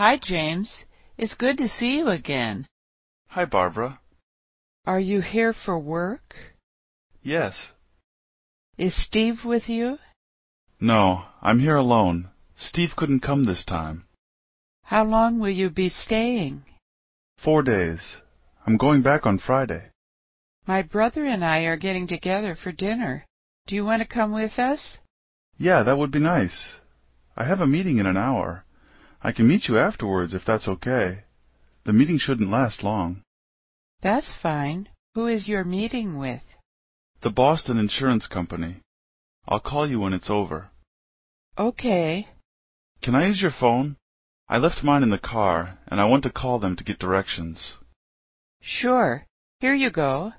Hi, James. It's good to see you again. Hi, Barbara. Are you here for work? Yes. Is Steve with you? No, I'm here alone. Steve couldn't come this time. How long will you be staying? Four days. I'm going back on Friday. My brother and I are getting together for dinner. Do you want to come with us? Yeah, that would be nice. I have a meeting in an hour. I can meet you afterwards, if that's okay. The meeting shouldn't last long." "That's fine. Who is your meeting with?" "The Boston Insurance Company. I'll call you when it's over." "Okay." "Can I use your phone? I left mine in the car, and I want to call them to get directions." "Sure. Here you go.